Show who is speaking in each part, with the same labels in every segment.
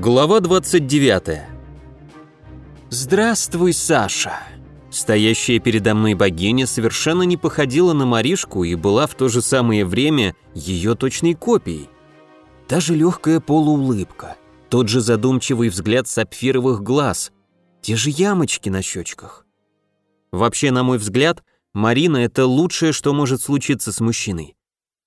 Speaker 1: Глава 29. Здравствуй, Саша. Стоящая передо мной богиня совершенно не походила на Маришку и была в то же самое время ее точной копией. Даже легкая полуулыбка, тот же задумчивый взгляд сапфировых глаз, те же ямочки на щечках. Вообще, на мой взгляд, Марина — это лучшее, что может случиться с мужчиной.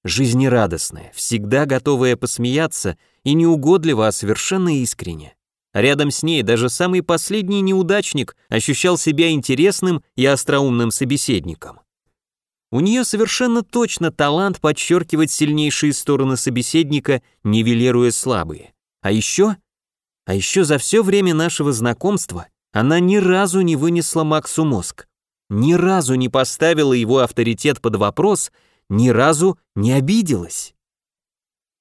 Speaker 1: Жизнерадостная, всегда готовая посмеяться и неугодливо, а совершенно искренне. Рядом с ней даже самый последний неудачник ощущал себя интересным и остроумным собеседником. У нее совершенно точно талант подчеркивать сильнейшие стороны собеседника, нивелируя слабые. А еще... А еще за все время нашего знакомства она ни разу не вынесла Максу мозг, ни разу не поставила его авторитет под вопрос, ни разу не обиделась.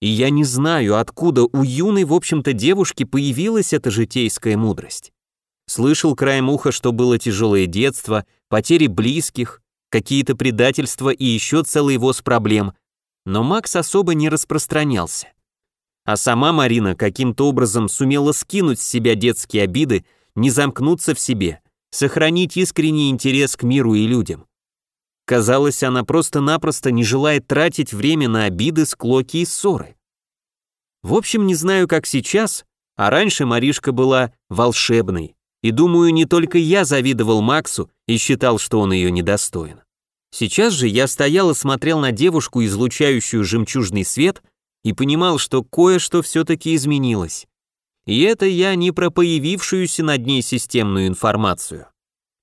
Speaker 1: И я не знаю, откуда у юной, в общем-то, девушки появилась эта житейская мудрость. Слышал краем уха, что было тяжелое детство, потери близких, какие-то предательства и еще целый воз проблем, но Макс особо не распространялся. А сама Марина каким-то образом сумела скинуть с себя детские обиды, не замкнуться в себе, сохранить искренний интерес к миру и людям. Казалось, она просто-напросто не желает тратить время на обиды, склоки и ссоры. В общем, не знаю, как сейчас, а раньше Маришка была волшебной, и думаю, не только я завидовал Максу и считал, что он ее недостоин. Сейчас же я стоял и смотрел на девушку, излучающую жемчужный свет, и понимал, что кое-что все-таки изменилось. И это я не про появившуюся над ней системную информацию.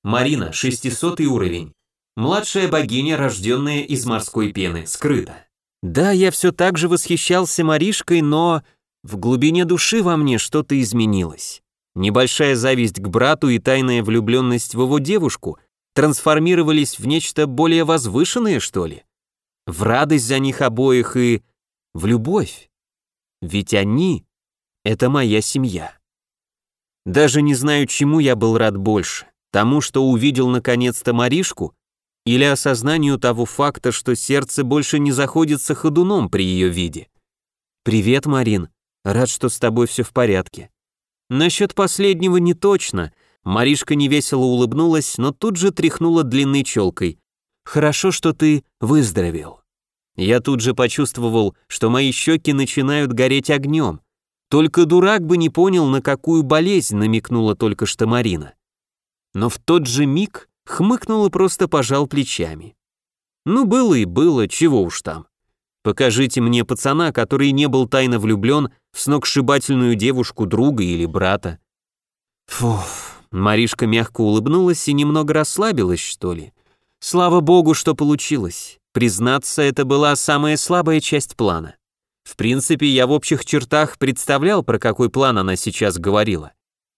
Speaker 1: Марина, 600 уровень. Младшая богиня, рожденная из морской пены, скрыта. Да, я все так же восхищался Маришкой, но в глубине души во мне что-то изменилось. Небольшая зависть к брату и тайная влюбленность в его девушку трансформировались в нечто более возвышенное, что ли? В радость за них обоих и в любовь. Ведь они — это моя семья. Даже не знаю, чему я был рад больше. Тому, что увидел наконец-то Маришку, или осознанию того факта, что сердце больше не заходится ходуном при ее виде. «Привет, Марин. Рад, что с тобой все в порядке». Насчет последнего не точно. Маришка невесело улыбнулась, но тут же тряхнула длинной челкой. «Хорошо, что ты выздоровел». Я тут же почувствовал, что мои щеки начинают гореть огнем. Только дурак бы не понял, на какую болезнь намекнула только что Марина. Но в тот же миг хмыкнул и просто пожал плечами. Ну, было и было, чего уж там. Покажите мне пацана, который не был тайно влюблен в сногсшибательную девушку друга или брата. Фуф, Маришка мягко улыбнулась и немного расслабилась, что ли. Слава богу, что получилось. Признаться, это была самая слабая часть плана. В принципе, я в общих чертах представлял, про какой план она сейчас говорила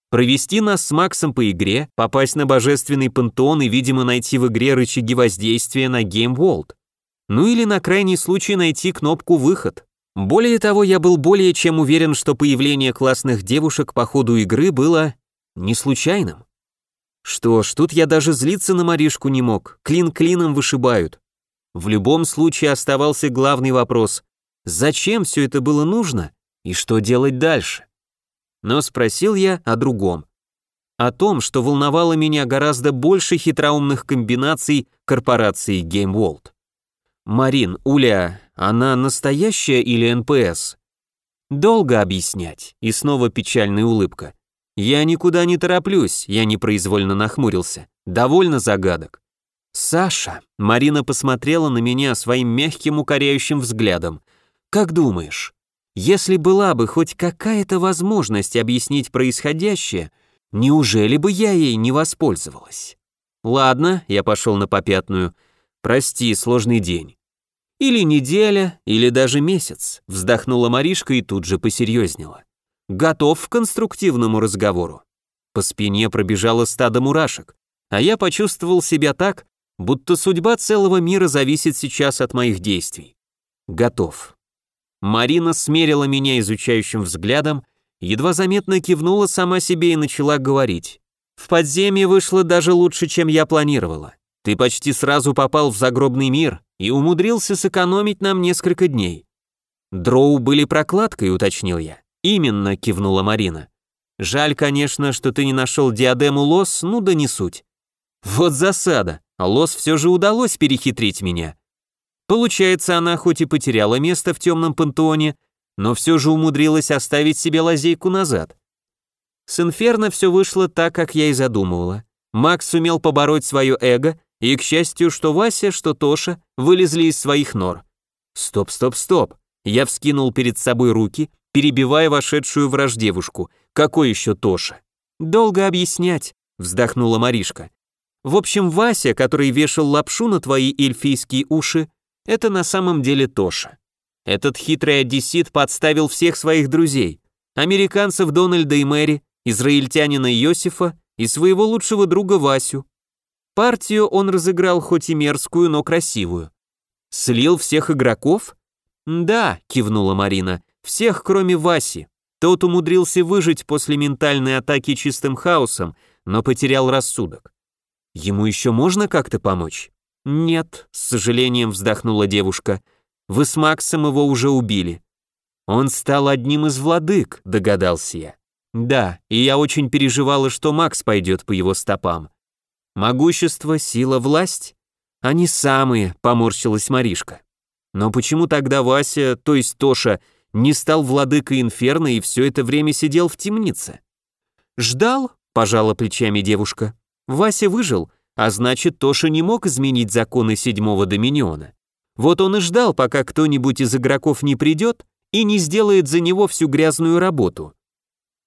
Speaker 1: провести нас с Максом по игре, попасть на божественный пантеон и, видимо, найти в игре рычаги воздействия на Game World. Ну или на крайний случай найти кнопку «Выход». Более того, я был более чем уверен, что появление классных девушек по ходу игры было не случайным. Что ж, тут я даже злиться на Маришку не мог, клин клином вышибают. В любом случае оставался главный вопрос, зачем все это было нужно и что делать дальше? Но спросил я о другом. О том, что волновало меня гораздо больше хитроумных комбинаций корпорации Game World. Марин, Уля, она настоящая или НПС? Долго объяснять. И снова печальная улыбка. Я никуда не тороплюсь, я непроизвольно нахмурился. Довольно загадок. Саша, Марина посмотрела на меня своим мягким укоряющим взглядом. Как думаешь, если была бы хоть какая-то возможность объяснить происходящее, неужели бы я ей не воспользовалась? Ладно, я пошел на попятную. Прости, сложный день. Или неделя, или даже месяц, вздохнула Маришка и тут же посерьезнела. Готов к конструктивному разговору. По спине пробежало стадо мурашек, а я почувствовал себя так, будто судьба целого мира зависит сейчас от моих действий. Готов. Марина смерила меня изучающим взглядом, едва заметно кивнула сама себе и начала говорить. «В подземье вышло даже лучше, чем я планировала. Ты почти сразу попал в загробный мир и умудрился сэкономить нам несколько дней». «Дроу были прокладкой», — уточнил я. Именно, кивнула Марина. Жаль, конечно, что ты не нашел диадему Лос, ну да не суть. Вот засада, Лос все же удалось перехитрить меня. Получается, она хоть и потеряла место в темном пантеоне, но все же умудрилась оставить себе лазейку назад. С Инферно все вышло так, как я и задумывала. Макс сумел побороть свое эго, и, к счастью, что Вася, что Тоша вылезли из своих нор. Стоп, стоп, стоп. Я вскинул перед собой руки, перебивая вошедшую враж девушку. Какой еще Тоша? Долго объяснять, вздохнула Маришка. В общем, Вася, который вешал лапшу на твои эльфийские уши, это на самом деле Тоша. Этот хитрый одессит подставил всех своих друзей. Американцев Дональда и Мэри, израильтянина Иосифа и своего лучшего друга Васю. Партию он разыграл хоть и мерзкую, но красивую. Слил всех игроков? Да, кивнула Марина, всех, кроме Васи. Тот умудрился выжить после ментальной атаки чистым хаосом, но потерял рассудок. Ему еще можно как-то помочь? Нет, с сожалением вздохнула девушка. Вы с Максом его уже убили. Он стал одним из владык, догадался я. Да, и я очень переживала, что Макс пойдет по его стопам. Могущество, сила, власть? Они самые, поморщилась Маришка. Но почему тогда Вася, то есть Тоша, не стал владыкой инферно и все это время сидел в темнице? Ждал, пожала плечами девушка. Вася выжил, а значит, Тоша не мог изменить законы седьмого доминиона. Вот он и ждал, пока кто-нибудь из игроков не придет и не сделает за него всю грязную работу.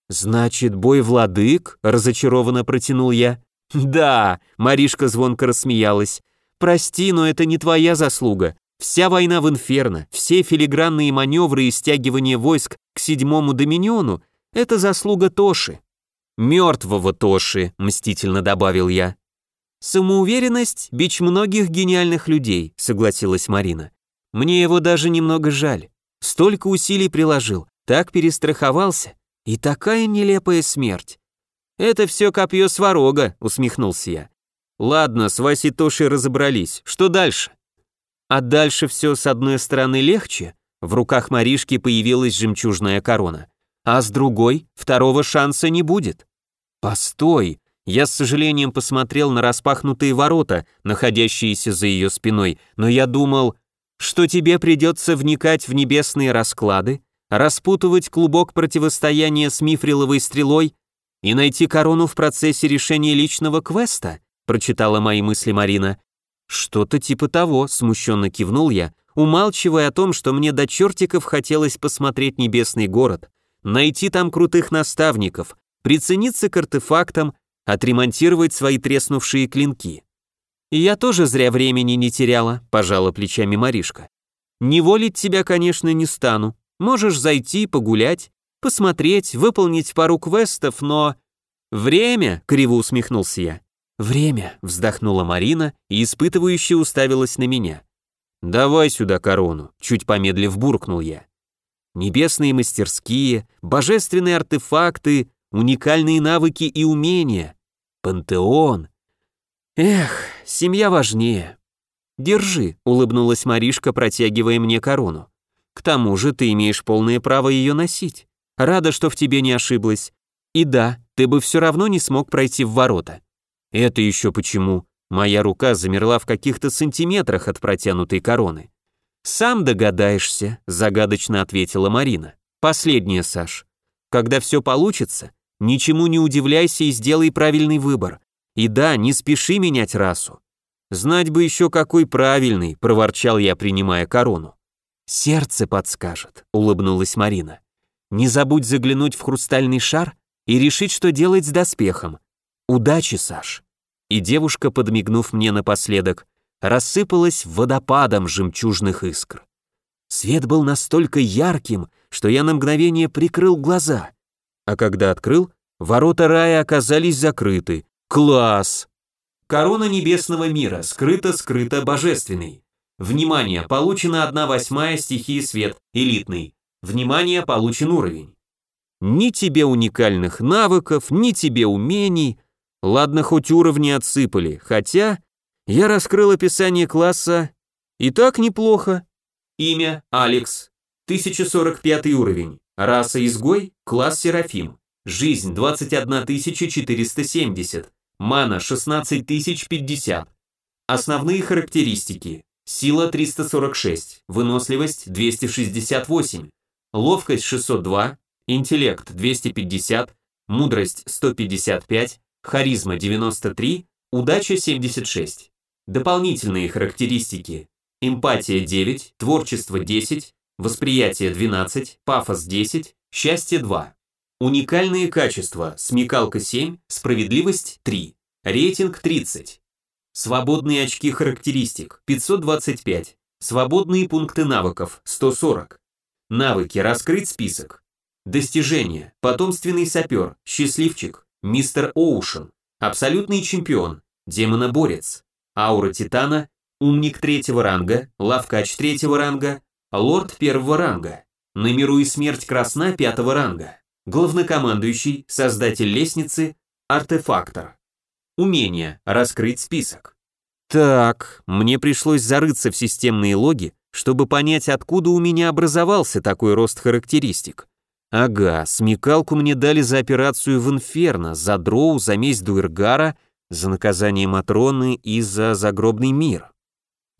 Speaker 1: «Значит, бой владык?» – разочарованно протянул я. «Да», – Маришка звонко рассмеялась. «Прости, но это не твоя заслуга. Вся война в Инферно, все филигранные маневры и стягивание войск к седьмому доминиону – это заслуга Тоши». «Мертвого Тоши», – мстительно добавил я. «Самоуверенность – бич многих гениальных людей», – согласилась Марина. «Мне его даже немного жаль. Столько усилий приложил, так перестраховался, и такая нелепая смерть. Это все копье сварога, усмехнулся я. Ладно, с Васей Тошей разобрались. Что дальше? А дальше все с одной стороны легче. В руках Маришки появилась жемчужная корона. А с другой второго шанса не будет. Постой. Я с сожалением посмотрел на распахнутые ворота, находящиеся за ее спиной, но я думал, что тебе придется вникать в небесные расклады, распутывать клубок противостояния с мифриловой стрелой и найти корону в процессе решения личного квеста, прочитала мои мысли Марина. Что-то типа того, смущенно кивнул я, умалчивая о том, что мне до чертиков хотелось посмотреть небесный город, найти там крутых наставников, прицениться к артефактам, отремонтировать свои треснувшие клинки. Я тоже зря времени не теряла, пожала плечами Маришка. Не волить тебя, конечно, не стану, Можешь зайти, погулять, посмотреть, выполнить пару квестов, но... Время, криво усмехнулся я. Время, вздохнула Марина и испытывающе уставилась на меня. Давай сюда корону, чуть помедлив буркнул я. Небесные мастерские, божественные артефакты, уникальные навыки и умения. Пантеон. Эх, семья важнее. Держи, улыбнулась Маришка, протягивая мне корону. К тому же ты имеешь полное право ее носить. Рада, что в тебе не ошиблась. И да, ты бы все равно не смог пройти в ворота. Это еще почему? Моя рука замерла в каких-то сантиметрах от протянутой короны. «Сам догадаешься», — загадочно ответила Марина. «Последнее, Саш. Когда все получится, ничему не удивляйся и сделай правильный выбор. И да, не спеши менять расу». «Знать бы еще какой правильный», — проворчал я, принимая корону. «Сердце подскажет», — улыбнулась Марина. «Не забудь заглянуть в хрустальный шар и решить, что делать с доспехом. Удачи, Саш!» И девушка, подмигнув мне напоследок, рассыпалась водопадом жемчужных искр. Свет был настолько ярким, что я на мгновение прикрыл глаза. А когда открыл, ворота рая оказались закрыты. Класс! Корона небесного мира, скрыто-скрыто божественный. Внимание, получена 1 восьмая стихии свет, элитный. Внимание, получен уровень. Ни тебе уникальных навыков, ни тебе умений. Ладно, хоть уровни отсыпали, хотя я раскрыл описание класса и так неплохо. Имя Алекс, 1045 уровень. Раса изгой, класс Серафим. Жизнь 21470. Мана 16050. Основные характеристики. Сила 346, выносливость 268, ловкость 602, интеллект 250, мудрость 155, харизма 93, удача 76. Дополнительные характеристики. Эмпатия 9, творчество 10, восприятие 12, пафос 10, счастье 2. Уникальные качества. Смекалка 7, справедливость 3, рейтинг 30. Свободные очки характеристик 525. Свободные пункты навыков 140. Навыки раскрыть список. Достижения. Потомственный сапер, счастливчик, мистер Оушен, абсолютный чемпион, демоноборец, аура титана, умник третьего ранга, лавкач третьего ранга, лорд первого ранга, на миру и смерть красна пятого ранга, главнокомандующий, создатель лестницы, артефактор. Умение раскрыть список. Так, мне пришлось зарыться в системные логи, чтобы понять, откуда у меня образовался такой рост характеристик. Ага, смекалку мне дали за операцию в Инферно, за Дроу, за месть Дуэргара, за наказание Матроны и за загробный мир.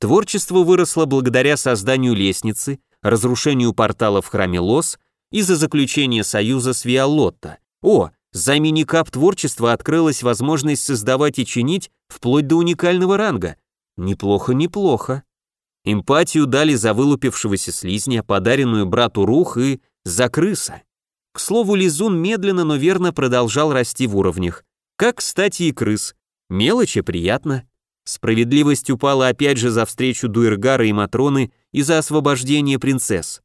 Speaker 1: Творчество выросло благодаря созданию лестницы, разрушению портала в храме Лос и за заключение союза с Виолотто. О, за миникап творчества открылась возможность создавать и чинить вплоть до уникального ранга. Неплохо, неплохо. Эмпатию дали за вылупившегося слизня, подаренную брату Рух и за крыса. К слову, Лизун медленно, но верно продолжал расти в уровнях. Как, кстати, и крыс. Мелочи приятно. Справедливость упала опять же за встречу Дуэргара и Матроны и за освобождение принцесс.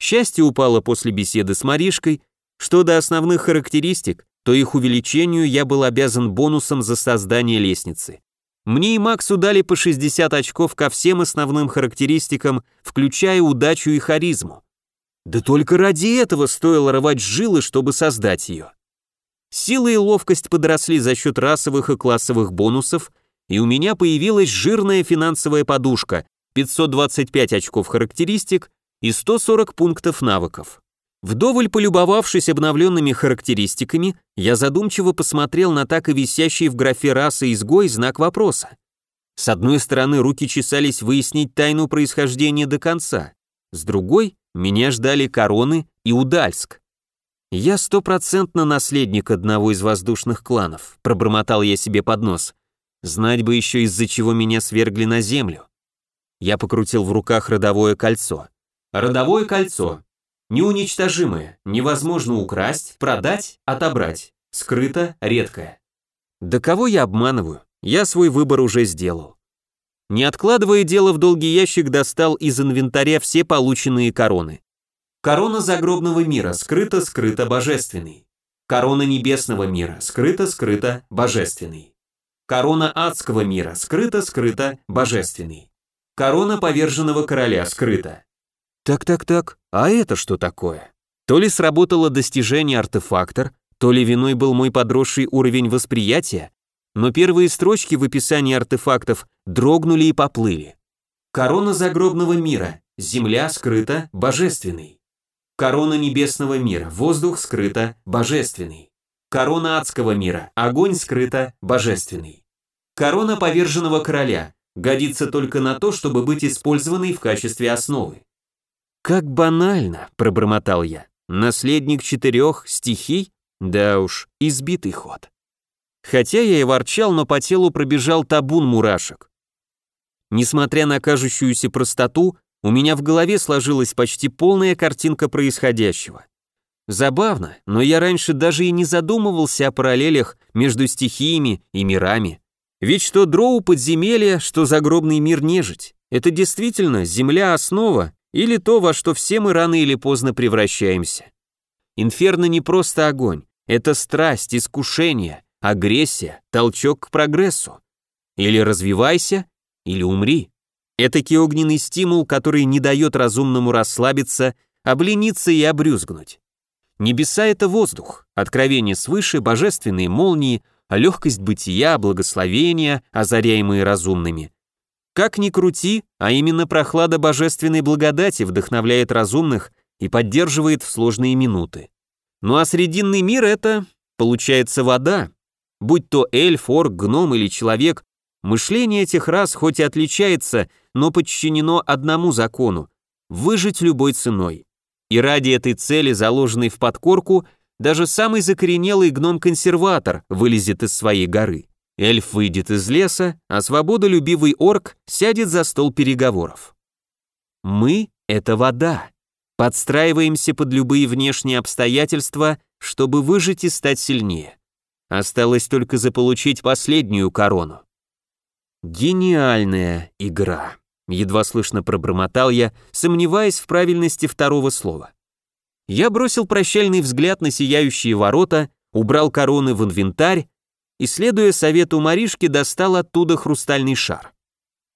Speaker 1: Счастье упало после беседы с Маришкой, что до основных характеристик, то их увеличению я был обязан бонусом за создание лестницы. Мне и Максу дали по 60 очков ко всем основным характеристикам, включая удачу и харизму. Да только ради этого стоило рвать жилы, чтобы создать ее. Сила и ловкость подросли за счет расовых и классовых бонусов, и у меня появилась жирная финансовая подушка, 525 очков характеристик и 140 пунктов навыков. Вдоволь полюбовавшись обновленными характеристиками, я задумчиво посмотрел на так и висящий в графе расы изгой знак вопроса. С одной стороны, руки чесались выяснить тайну происхождения до конца, с другой, меня ждали Короны и Удальск. «Я стопроцентно наследник одного из воздушных кланов», пробормотал я себе под нос. «Знать бы еще, из-за чего меня свергли на землю». Я покрутил в руках родовое кольцо. «Родовое кольцо. Неуничтожимое, невозможно украсть, продать, отобрать. Скрыто, редкое. Да кого я обманываю? Я свой выбор уже сделал. Не откладывая дело в долгий ящик, достал из инвентаря все полученные короны. Корона загробного мира, скрыто-скрыто божественный. Корона небесного мира, скрыто-скрыто божественный. Корона адского мира, скрыто-скрыто божественный. Корона поверженного короля, скрыто. Так-так-так, а это что такое? То ли сработало достижение артефактор, то ли виной был мой подросший уровень восприятия, но первые строчки в описании артефактов дрогнули и поплыли. Корона загробного мира, земля скрыта, божественный. Корона небесного мира, воздух скрыто, божественный. Корона адского мира, огонь скрыто, божественный. Корона поверженного короля, годится только на то, чтобы быть использованной в качестве основы. «Как банально», — пробормотал я. «Наследник четырех стихий? Да уж, избитый ход». Хотя я и ворчал, но по телу пробежал табун мурашек. Несмотря на кажущуюся простоту, у меня в голове сложилась почти полная картинка происходящего. Забавно, но я раньше даже и не задумывался о параллелях между стихиями и мирами. Ведь что дроу подземелья, что загробный мир нежить. Это действительно земля основа, или то, во что все мы рано или поздно превращаемся. Инферно не просто огонь, это страсть, искушение, агрессия, толчок к прогрессу. Или развивайся, или умри. Этакий огненный стимул, который не дает разумному расслабиться, облениться и обрюзгнуть. Небеса — это воздух, откровение свыше, божественные молнии, легкость бытия, благословения, озаряемые разумными. Как ни крути, а именно прохлада божественной благодати вдохновляет разумных и поддерживает в сложные минуты. Ну а срединный мир — это, получается, вода. Будь то эльф, орк, гном или человек, мышление этих рас хоть и отличается, но подчинено одному закону — выжить любой ценой. И ради этой цели, заложенной в подкорку, даже самый закоренелый гном-консерватор вылезет из своей горы. Эльф выйдет из леса, а свободолюбивый орк сядет за стол переговоров. Мы — это вода. Подстраиваемся под любые внешние обстоятельства, чтобы выжить и стать сильнее. Осталось только заполучить последнюю корону. Гениальная игра. Едва слышно пробормотал я, сомневаясь в правильности второго слова. Я бросил прощальный взгляд на сияющие ворота, убрал короны в инвентарь и, следуя совету Маришки, достал оттуда хрустальный шар.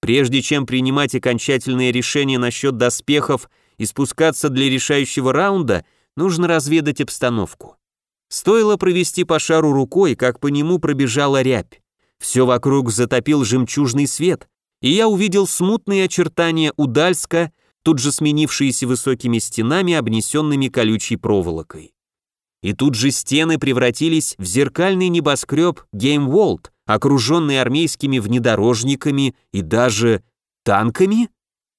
Speaker 1: Прежде чем принимать окончательное решение насчет доспехов и спускаться для решающего раунда, нужно разведать обстановку. Стоило провести по шару рукой, как по нему пробежала рябь. Все вокруг затопил жемчужный свет, и я увидел смутные очертания Удальска, тут же сменившиеся высокими стенами, обнесенными колючей проволокой. И тут же стены превратились в зеркальный небоскреб Геймволд, окруженный армейскими внедорожниками и даже танками?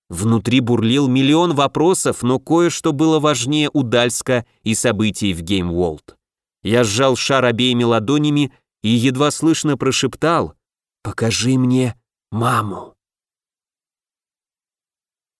Speaker 1: Внутри бурлил миллион вопросов, но кое-что было важнее Удальска и событий в Геймволд. Я сжал шар обеими ладонями и едва слышно прошептал «Покажи мне маму».